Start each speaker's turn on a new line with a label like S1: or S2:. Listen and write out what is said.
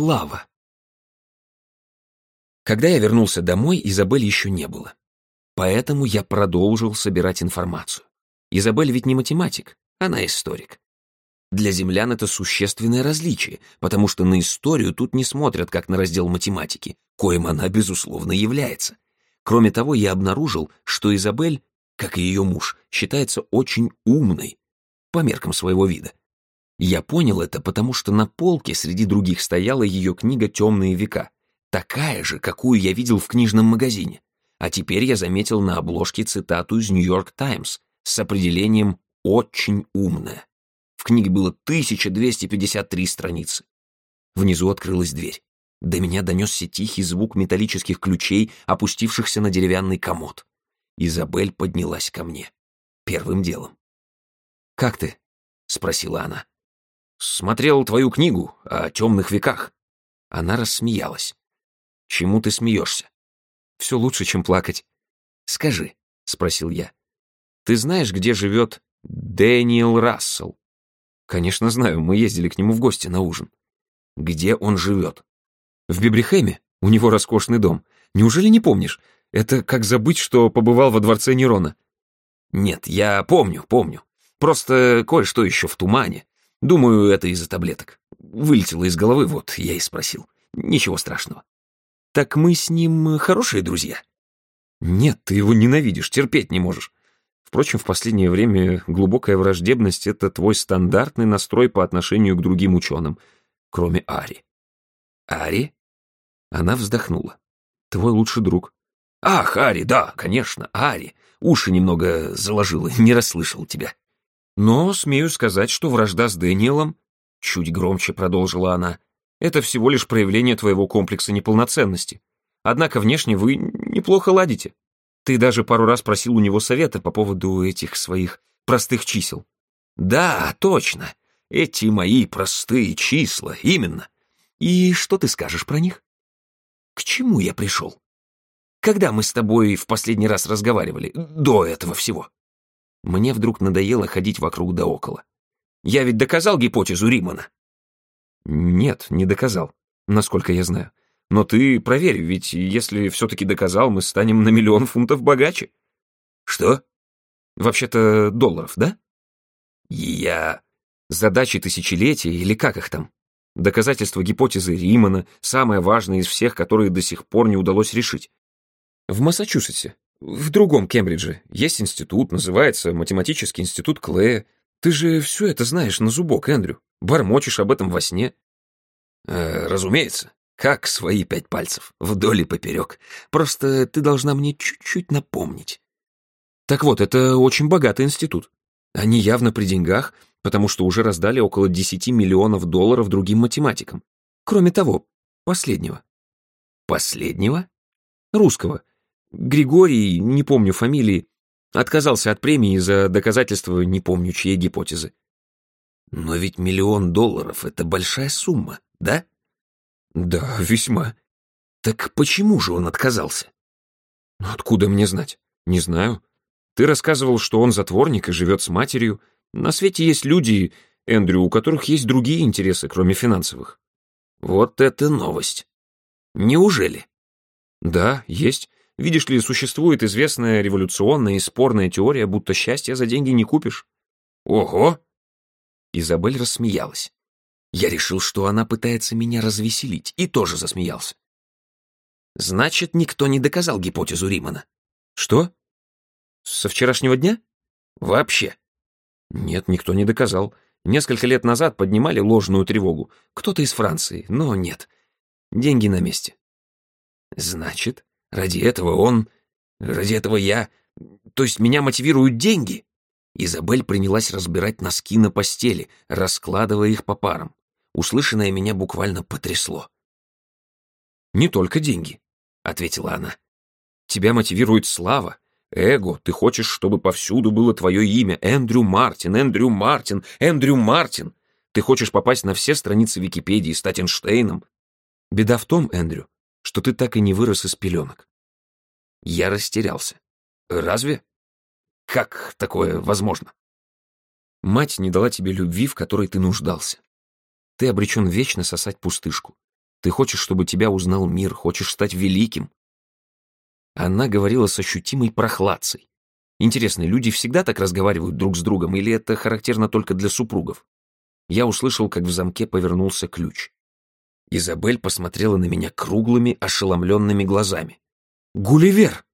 S1: Слава. Когда я вернулся домой, Изабель еще не было. Поэтому я продолжил собирать информацию. Изабель ведь не математик, она историк. Для землян это существенное различие, потому что на историю тут не смотрят как на раздел математики, коим она, безусловно, является. Кроме того, я обнаружил, что Изабель, как и ее муж, считается очень умной, по меркам своего вида. Я понял это, потому что на полке среди других стояла ее книга «Темные века», такая же, какую я видел в книжном магазине. А теперь я заметил на обложке цитату из «Нью-Йорк Таймс» с определением «очень умная». В книге было 1253 страницы. Внизу открылась дверь. До меня донесся тихий звук металлических ключей, опустившихся на деревянный комод. Изабель поднялась ко мне. Первым делом. «Как ты?» — спросила она. «Смотрел твою книгу о темных веках». Она рассмеялась. «Чему ты смеешься?» «Все лучше, чем плакать». «Скажи», — спросил я, — «ты знаешь, где живет Дэниел Рассел?» «Конечно знаю, мы ездили к нему в гости на ужин». «Где он живет?» «В Бибрихеме. У него роскошный дом. Неужели не помнишь? Это как забыть, что побывал во дворце Нерона». «Нет, я помню, помню. Просто кое-что еще в тумане. Думаю, это из-за таблеток. Вылетело из головы, вот, я и спросил. Ничего страшного». «Так мы с ним хорошие друзья?» «Нет, ты его ненавидишь, терпеть не можешь. Впрочем, в последнее время глубокая враждебность — это твой стандартный настрой по отношению к другим ученым, кроме Ари». «Ари?» Она вздохнула. «Твой лучший друг». «Ах, Ари, да, конечно, Ари. Уши немного заложила, не расслышал тебя». «Но смею сказать, что вражда с Дэниелом...» Чуть громче продолжила она. «Это всего лишь проявление твоего комплекса неполноценности. Однако внешне вы неплохо ладите. Ты даже пару раз просил у него совета по поводу этих своих простых чисел». «Да, точно. Эти мои простые числа, именно. И что ты скажешь про них?» «К чему я пришел?» Когда мы с тобой в последний раз разговаривали, до этого всего?» Мне вдруг надоело ходить вокруг да около. Я ведь доказал гипотезу Римана. Нет, не доказал, насколько я знаю. Но ты проверь, ведь если все-таки доказал, мы станем на миллион фунтов богаче. Что? Вообще-то долларов, да? Я... Задачи тысячелетия или как их там? Доказательство гипотезы Римана, самое важное из всех, которые до сих пор не удалось решить. В Массачусетсе, в другом Кембридже, есть институт, называется Математический институт Клея. Ты же все это знаешь на зубок, Эндрю. Бормочешь об этом во сне. Э, разумеется. Как свои пять пальцев, вдоль и поперек. Просто ты должна мне чуть-чуть напомнить. Так вот, это очень богатый институт. Они явно при деньгах, потому что уже раздали около 10 миллионов долларов другим математикам. Кроме того, последнего. Последнего? Русского, Григорий, не помню фамилии, отказался от премии за доказательство не помню чьей гипотезы. Но ведь миллион долларов — это большая сумма, да? Да, весьма. Так почему же он отказался? Откуда мне знать? Не знаю. Ты рассказывал, что он затворник и живет с матерью. На свете есть люди, Эндрю, у которых есть другие интересы, кроме финансовых. Вот это новость. Неужели? Да, есть. Видишь ли, существует известная революционная и спорная теория, будто счастье за деньги не купишь. Ого! Изабель рассмеялась. Я решил, что она пытается меня развеселить, и тоже засмеялся. Значит, никто не доказал гипотезу Римана. Что? Со вчерашнего дня? Вообще. Нет, никто не доказал. Несколько лет назад поднимали ложную тревогу. Кто-то из Франции, но нет. Деньги на месте. Значит, Ради этого он... Ради этого я... То есть меня мотивируют деньги?» Изабель принялась разбирать носки на постели, раскладывая их по парам. Услышанное меня буквально потрясло. «Не только деньги», — ответила она. «Тебя мотивирует слава, эго. Ты хочешь, чтобы повсюду было твое имя. Эндрю Мартин, Эндрю Мартин, Эндрю Мартин. Ты хочешь попасть на все страницы Википедии, стать Эйнштейном. Беда в том, Эндрю, что ты так и не вырос из пеленок. Я растерялся. Разве? Как такое возможно? Мать не дала тебе любви, в которой ты нуждался. Ты обречен вечно сосать пустышку. Ты хочешь, чтобы тебя узнал мир, хочешь стать великим. Она говорила с ощутимой прохладцей. Интересно, люди всегда так разговаривают друг с другом, или это характерно только для супругов? Я услышал, как в замке повернулся ключ. Изабель посмотрела на меня круглыми, ошеломленными глазами. «Гулливер!»